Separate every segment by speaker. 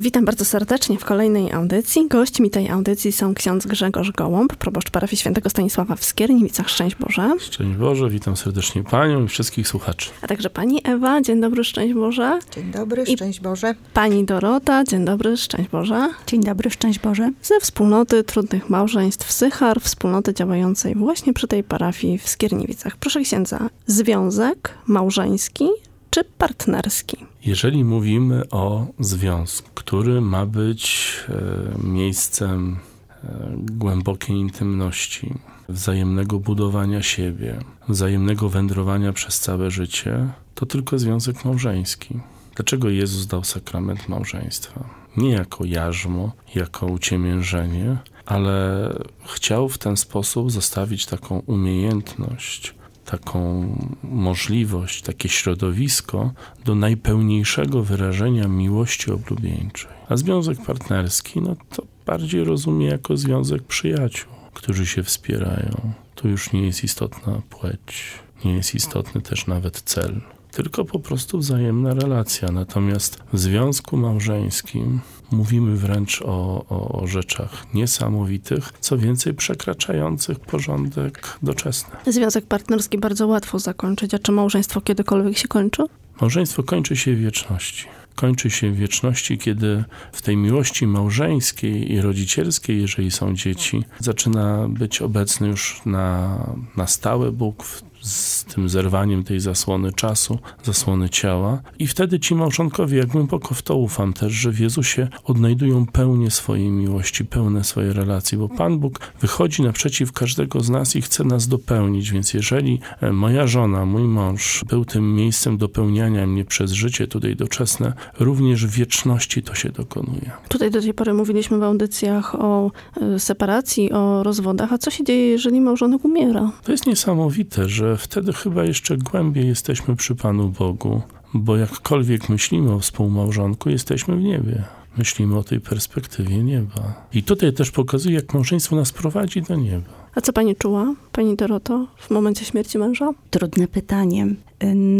Speaker 1: Witam bardzo serdecznie w kolejnej audycji. Gośćmi tej audycji są ksiądz Grzegorz Gołąb, proboszcz parafii świętego Stanisława w Skierniewicach. Szczęść Boże.
Speaker 2: Szczęść Boże, witam serdecznie Panią i wszystkich słuchaczy.
Speaker 1: A także Pani Ewa, dzień dobry, szczęść Boże.
Speaker 3: Dzień dobry, szczęść Boże.
Speaker 1: Pani Dorota, dzień dobry, szczęść Boże.
Speaker 4: Dzień dobry, szczęść Boże.
Speaker 1: Ze wspólnoty trudnych małżeństw Sychar, wspólnoty działającej właśnie przy tej parafii w Skierniewicach. Proszę księdza, związek małżeński czy partnerski?
Speaker 2: Jeżeli mówimy o związku, który ma być e, miejscem e, głębokiej intymności, wzajemnego budowania siebie, wzajemnego wędrowania przez całe życie, to tylko związek małżeński. Dlaczego Jezus dał sakrament małżeństwa? Nie jako jarzmo, jako uciemiężenie, ale chciał w ten sposób zostawić taką umiejętność taką możliwość, takie środowisko do najpełniejszego wyrażenia miłości oblubieńczej. A związek partnerski, no to bardziej rozumie jako związek przyjaciół, którzy się wspierają. Tu już nie jest istotna płeć, nie jest istotny też nawet cel tylko po prostu wzajemna relacja. Natomiast w związku małżeńskim mówimy wręcz o, o, o, rzeczach niesamowitych, co więcej przekraczających porządek doczesny.
Speaker 1: Związek partnerski bardzo łatwo zakończyć, a czy małżeństwo kiedykolwiek się kończy?
Speaker 2: Małżeństwo kończy się w wieczności. Kończy się w wieczności, kiedy w tej miłości małżeńskiej i rodzicielskiej, jeżeli są dzieci, zaczyna być obecny już na, na stałe Bóg w z tym zerwaniem tej zasłony czasu, zasłony ciała. I wtedy ci małżonkowie, jak głęboko w to ufam też, że w Jezusie odnajdują pełnię swojej miłości, pełne swojej relacji, bo Pan Bóg wychodzi naprzeciw każdego z nas i chce nas dopełnić, więc jeżeli e, moja żona, mój mąż był tym miejscem dopełniania mnie przez życie tutaj doczesne, również w wieczności to się dokonuje.
Speaker 1: Tutaj do tej pory mówiliśmy w audycjach o e, separacji, o rozwodach, a co się dzieje, jeżeli małżonek umiera?
Speaker 2: To jest niesamowite, że wtedy chyba jeszcze głębiej jesteśmy przy Panu Bogu, bo jakkolwiek myślimy o współmałżonku, jesteśmy w niebie. Myślimy o tej perspektywie nieba. I tutaj też pokazuje, jak małżeństwo nas prowadzi do nieba.
Speaker 1: A co pani czuła, pani Doroto, w momencie śmierci męża?
Speaker 4: Trudne pytanie.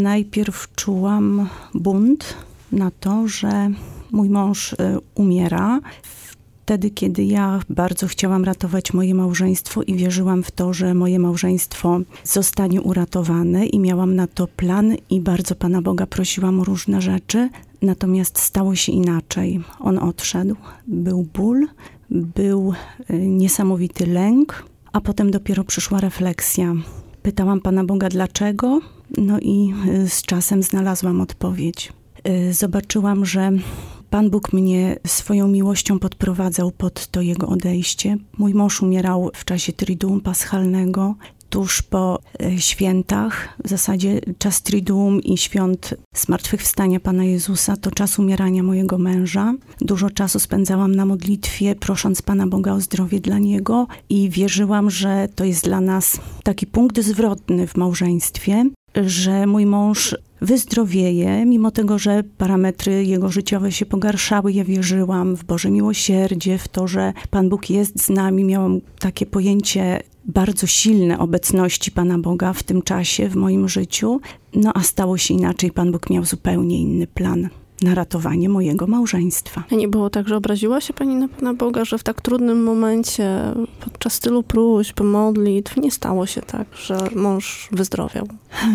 Speaker 4: Najpierw czułam bunt na to, że mój mąż y, umiera wtedy, kiedy ja bardzo chciałam ratować moje małżeństwo i wierzyłam w to, że moje małżeństwo zostanie uratowane i miałam na to plan i bardzo Pana Boga prosiłam o różne rzeczy. Natomiast stało się inaczej. On odszedł, był ból, był y, niesamowity lęk, a potem dopiero przyszła refleksja. Pytałam Pana Boga dlaczego, no i y, z czasem znalazłam odpowiedź. Y, zobaczyłam, że Pan Bóg mnie swoją miłością podprowadzał pod to jego odejście. Mój mąż umierał w czasie Triduum Paschalnego, tuż po e, świętach. W zasadzie czas Triduum i świąt Zmartwychwstania Pana Jezusa to czas umierania mojego męża. Dużo czasu spędzałam na modlitwie, prosząc Pana Boga o zdrowie dla niego i wierzyłam, że to jest dla nas taki punkt zwrotny w małżeństwie, że mój mąż wyzdrowieje, mimo tego, że parametry jego życiowe się pogarszały. Ja wierzyłam w Boże miłosierdzie, w to, że Pan Bóg jest z nami. Miałam takie pojęcie bardzo silne obecności Pana Boga w tym czasie, w moim życiu. No a stało się inaczej. Pan Bóg miał zupełnie inny plan na ratowanie mojego małżeństwa.
Speaker 1: Nie było tak, że obraziła się pani na Pana Boga, że w tak trudnym momencie, podczas tylu próśb, modlitw, nie stało się tak, że mąż wyzdrowiał?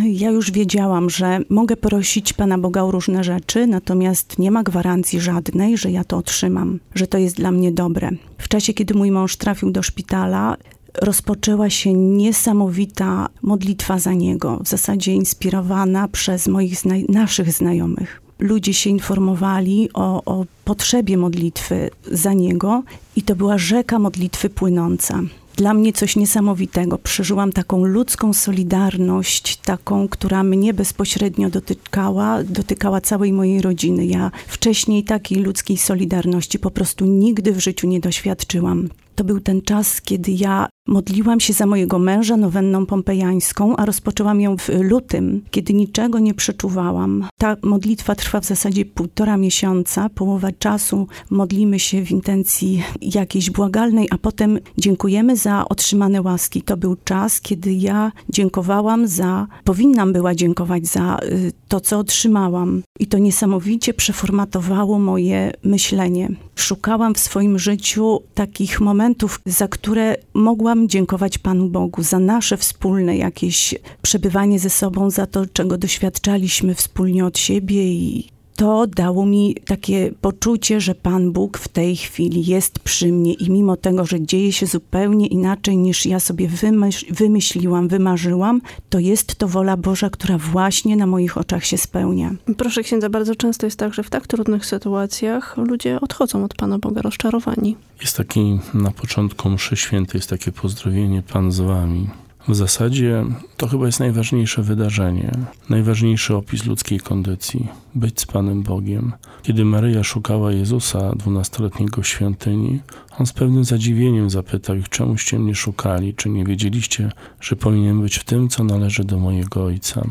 Speaker 4: Ja już wiedziałam, że mogę prosić Pana Boga o różne rzeczy, natomiast nie ma gwarancji żadnej, że ja to otrzymam, że to jest dla mnie dobre. W czasie, kiedy mój mąż trafił do szpitala, rozpoczęła się niesamowita modlitwa za niego, w zasadzie inspirowana przez moich zna naszych znajomych ludzie się informowali o, o potrzebie modlitwy za niego i to była rzeka modlitwy płynąca dla mnie coś niesamowitego. Przeżyłam taką ludzką solidarność, taką, która mnie bezpośrednio dotykała, dotykała całej mojej rodziny. Ja wcześniej takiej ludzkiej solidarności po prostu nigdy w życiu nie doświadczyłam. To był ten czas, kiedy ja modliłam się za mojego męża nowenną pompejańską, a rozpoczęłam ją w lutym, kiedy niczego nie przeczuwałam. Ta modlitwa trwa w zasadzie półtora miesiąca. Połowa czasu modlimy się w intencji jakiejś błagalnej, a potem dziękujemy za otrzymane łaski. To był czas, kiedy ja dziękowałam za, powinnam była dziękować za y, to, co otrzymałam. I to niesamowicie przeformatowało moje myślenie. Szukałam w swoim życiu takich momentów, za które mogłam dziękować Panu Bogu, za nasze wspólne jakieś przebywanie ze sobą, za to, czego doświadczaliśmy wspólnie od siebie i to dało mi takie poczucie, że Pan Bóg w tej chwili jest przy mnie i mimo tego, że dzieje się zupełnie inaczej niż ja sobie wymyśl, wymyśliłam, wymarzyłam, to jest to wola Boża, która właśnie na moich oczach się spełnia.
Speaker 1: Proszę księdza, bardzo często jest tak, że w tak trudnych sytuacjach ludzie odchodzą od Pana Boga rozczarowani.
Speaker 2: Jest taki na początku mszy świętej, jest takie pozdrowienie Pan z wami. W zasadzie to chyba jest najważniejsze wydarzenie, najważniejszy opis ludzkiej kondycji być z Panem Bogiem. Kiedy Maryja szukała Jezusa, dwunastoletniego świątyni, on z pewnym zadziwieniem zapytał ich, czemuście mnie szukali, czy nie wiedzieliście, że powinien być w tym, co należy do mojego Ojca.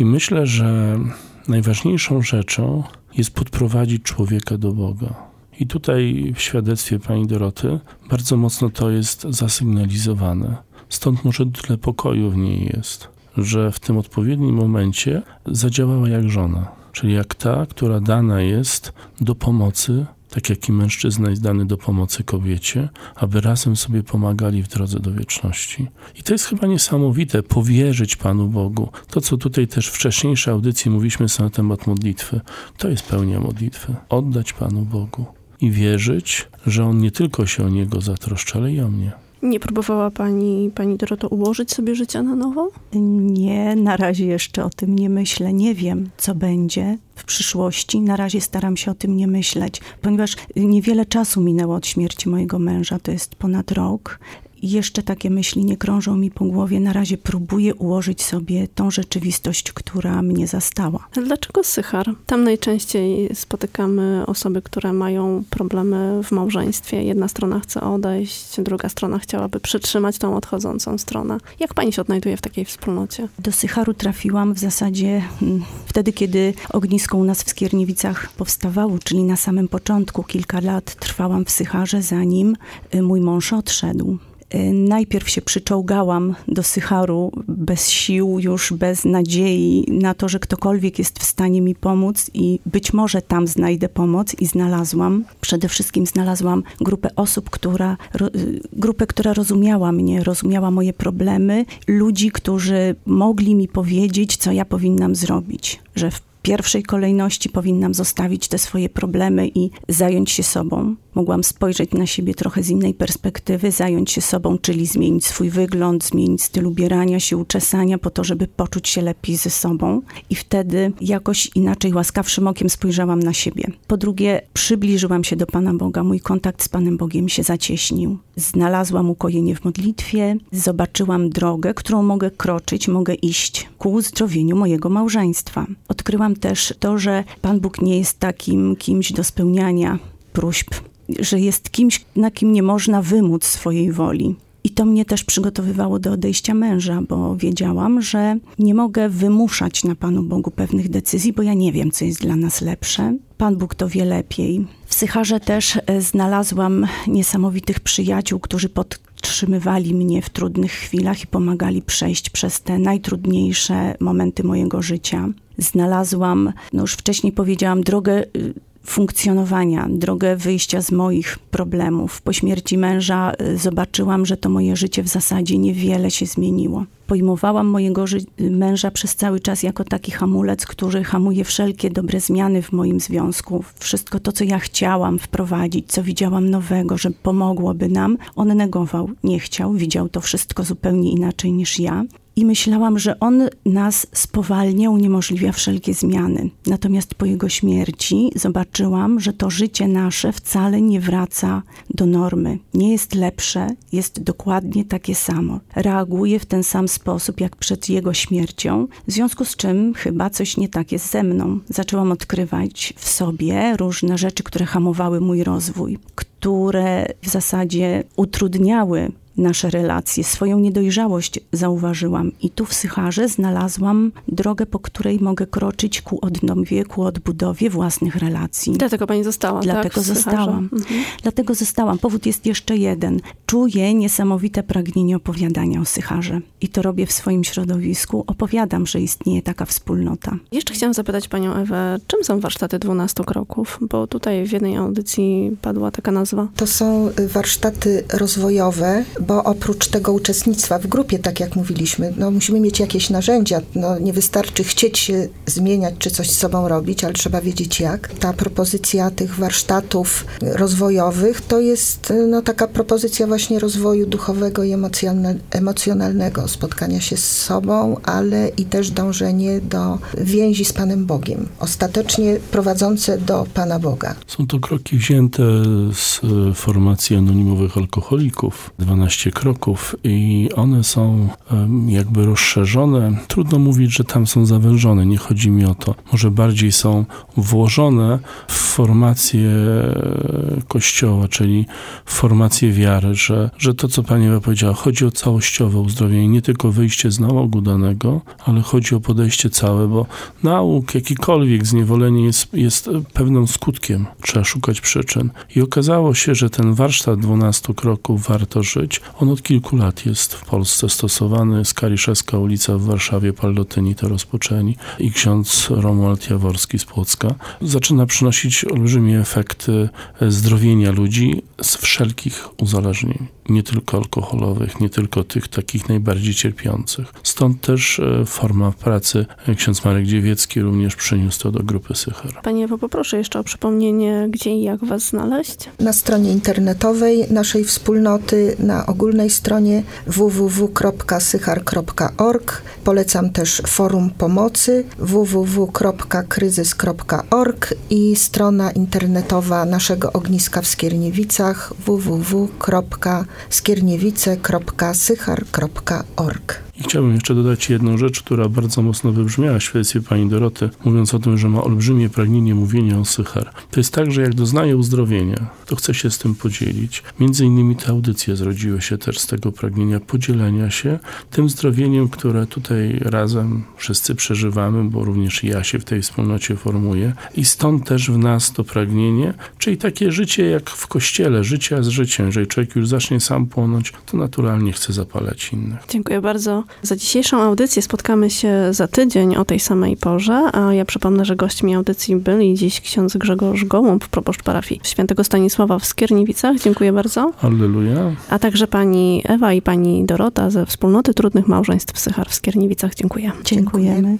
Speaker 2: I myślę, że najważniejszą rzeczą jest podprowadzić człowieka do Boga. I tutaj w świadectwie pani Doroty bardzo mocno to jest zasygnalizowane Stąd może tyle pokoju w niej jest, że w tym odpowiednim momencie zadziałała jak żona, czyli jak ta, która dana jest do pomocy, tak jak i mężczyzna jest dany do pomocy kobiecie, aby razem sobie pomagali w drodze do wieczności. I to jest chyba niesamowite, powierzyć Panu Bogu. To, co tutaj też w wcześniejszej audycji mówiliśmy na temat modlitwy, to jest pełnia modlitwy. Oddać Panu Bogu i wierzyć, że On nie tylko się o Niego zatroszczy, ale i o mnie.
Speaker 1: Nie próbowała pani, pani Doroto ułożyć sobie życia na nowo?
Speaker 4: Nie, na razie jeszcze o tym nie myślę. Nie wiem, co będzie w przyszłości. Na razie staram się o tym nie myśleć, ponieważ niewiele czasu minęło od śmierci mojego męża, to jest ponad rok jeszcze takie myśli nie krążą mi po głowie. Na razie próbuję ułożyć sobie tą rzeczywistość, która mnie zastała.
Speaker 1: A dlaczego Sychar? Tam najczęściej spotykamy osoby, które mają problemy w małżeństwie. Jedna strona chce odejść, druga strona chciałaby przytrzymać tą odchodzącą stronę. Jak pani się odnajduje w takiej wspólnocie?
Speaker 4: Do Sycharu trafiłam w zasadzie hmm, wtedy, kiedy ognisko u nas w Skierniewicach powstawało, czyli na samym początku. Kilka lat trwałam w Sycharze, zanim y, mój mąż odszedł. Y, najpierw się przyczołgałam do Sycharu bez sił, już bez nadziei na to, że ktokolwiek jest w stanie mi pomóc i być może tam znajdę pomoc i znalazłam. Przede wszystkim znalazłam grupę osób, która, y, grupę, która rozumiała mnie, rozumiała moje problemy, ludzi, którzy mogli mi powiedzieć, co ja powinnam zrobić, że w pierwszej kolejności powinnam zostawić te swoje problemy i zająć się sobą. Mogłam spojrzeć na siebie trochę z innej perspektywy, zająć się sobą, czyli zmienić swój wygląd, zmienić styl ubierania się, uczesania po to, żeby poczuć się lepiej ze sobą. I wtedy jakoś inaczej, łaskawszym okiem spojrzałam na siebie. Po drugie, przybliżyłam się do Pana Boga. Mój kontakt z Panem Bogiem się zacieśnił. Znalazłam ukojenie w modlitwie, zobaczyłam drogę, którą mogę kroczyć, mogę iść ku uzdrowieniu mojego małżeństwa. Odkryłam też to, że Pan Bóg nie jest takim kimś do spełniania próśb, że jest kimś, na kim nie można wymóc swojej woli. I to mnie też przygotowywało do odejścia męża, bo wiedziałam, że nie mogę wymuszać na Panu Bogu pewnych decyzji, bo ja nie wiem, co jest dla nas lepsze. Pan Bóg to wie lepiej. W Sycharze też e, znalazłam niesamowitych przyjaciół, którzy podtrzymywali mnie w trudnych chwilach i pomagali przejść przez te najtrudniejsze momenty mojego życia. Znalazłam, no już wcześniej powiedziałam, drogę y, funkcjonowania, drogę wyjścia z moich problemów. Po śmierci męża y, zobaczyłam, że to moje życie w zasadzie niewiele się zmieniło. Pojmowałam mojego męża przez cały czas jako taki hamulec, który hamuje wszelkie dobre zmiany w moim związku. Wszystko to, co ja chciałam wprowadzić, co widziałam nowego, że pomogłoby nam, on negował, nie chciał, widział to wszystko zupełnie inaczej niż ja i myślałam, że on nas spowalnia, uniemożliwia wszelkie zmiany. Natomiast po jego śmierci zobaczyłam, że to życie nasze wcale nie wraca do normy. Nie jest lepsze, jest dokładnie takie samo. Reaguje w ten sam sposób jak przed jego śmiercią, w związku z czym chyba coś nie tak jest ze mną. Zaczęłam odkrywać w sobie różne rzeczy, które hamowały mój rozwój które w zasadzie utrudniały nasze relacje. Swoją niedojrzałość zauważyłam i tu w Sycharze znalazłam drogę, po której mogę kroczyć ku odnowie, ku odbudowie własnych relacji.
Speaker 1: Dlatego pani została,
Speaker 4: Dlatego
Speaker 1: tak,
Speaker 4: zostałam. Mhm. Dlatego zostałam. Powód jest jeszcze jeden. Czuję niesamowite pragnienie opowiadania o Sycharze. I to robię w swoim środowisku. Opowiadam, że istnieje taka wspólnota.
Speaker 1: Jeszcze chciałam zapytać panią Ewę, czym są warsztaty 12 kroków? Bo tutaj w jednej audycji padła taka nazwa.
Speaker 3: To są warsztaty rozwojowe, bo oprócz tego uczestnictwa w grupie, tak jak mówiliśmy, no musimy mieć jakieś narzędzia. No nie wystarczy chcieć się zmieniać czy coś z sobą robić, ale trzeba wiedzieć jak. Ta propozycja tych warsztatów rozwojowych to jest no, taka propozycja właśnie rozwoju duchowego i emocjonalnego, spotkania się z sobą, ale i też dążenie do więzi z Panem Bogiem, ostatecznie prowadzące do Pana Boga.
Speaker 2: Są to kroki wzięte z formacji anonimowych alkoholików. 12 12 kroków i one są jakby rozszerzone. Trudno mówić, że tam są zawężone, nie chodzi mi o to. Może bardziej są włożone w formację Kościoła, czyli w formację wiary, że, że to, co Pani Ewa powiedziała, chodzi o całościowe uzdrowienie, nie tylko wyjście z nałogu danego, ale chodzi o podejście całe, bo nauk, jakikolwiek zniewolenie jest, jest pewnym skutkiem. Trzeba szukać przyczyn. I okazało się, że ten warsztat 12 kroków warto żyć, on od kilku lat jest w Polsce stosowany. Skariszewska ulica w Warszawie, Pallotyni to rozpoczęli i ksiądz Romuald Jaworski z Płocka zaczyna przynosić olbrzymie efekty zdrowienia ludzi z wszelkich uzależnień nie tylko alkoholowych, nie tylko tych takich najbardziej cierpiących. Stąd też e, forma pracy. Ksiądz Marek Dziewiecki również przyniósł to do grupy Sychar.
Speaker 1: Panie Ewo, poproszę jeszcze o przypomnienie, gdzie i jak was znaleźć?
Speaker 3: Na stronie internetowej naszej wspólnoty, na ogólnej stronie www.sychar.org. Polecam też forum pomocy www.kryzys.org i strona internetowa naszego ogniska w Skierniewicach www.sychar.org skierniewice.sychar.org.
Speaker 2: I chciałbym jeszcze dodać jedną rzecz, która bardzo mocno wybrzmiała w świadectwie pani Doroty, mówiąc o tym, że ma olbrzymie pragnienie mówienia o Sychar. To jest tak, że jak doznaje uzdrowienia, to chce się z tym podzielić. Między innymi te audycje zrodziły się też z tego pragnienia podzielenia się tym zdrowieniem, które tutaj razem wszyscy przeżywamy, bo również ja się w tej wspólnocie formuję. I stąd też w nas to pragnienie, czyli takie życie jak w kościele, życie z życiem. Jeżeli człowiek już zacznie sam płonąć, to naturalnie chce zapalać innych.
Speaker 1: Dziękuję bardzo. Za dzisiejszą audycję spotkamy się za tydzień o tej samej porze, a ja przypomnę, że gośćmi audycji byli dziś ksiądz Grzegorz Gołąb, proboszcz parafii świętego Stanisława w Skierniewicach. Dziękuję bardzo.
Speaker 2: Alleluja.
Speaker 1: A także pani Ewa i pani Dorota ze Wspólnoty Trudnych Małżeństw Sychar w Skierniewicach. Dziękuję.
Speaker 4: Dziękujemy.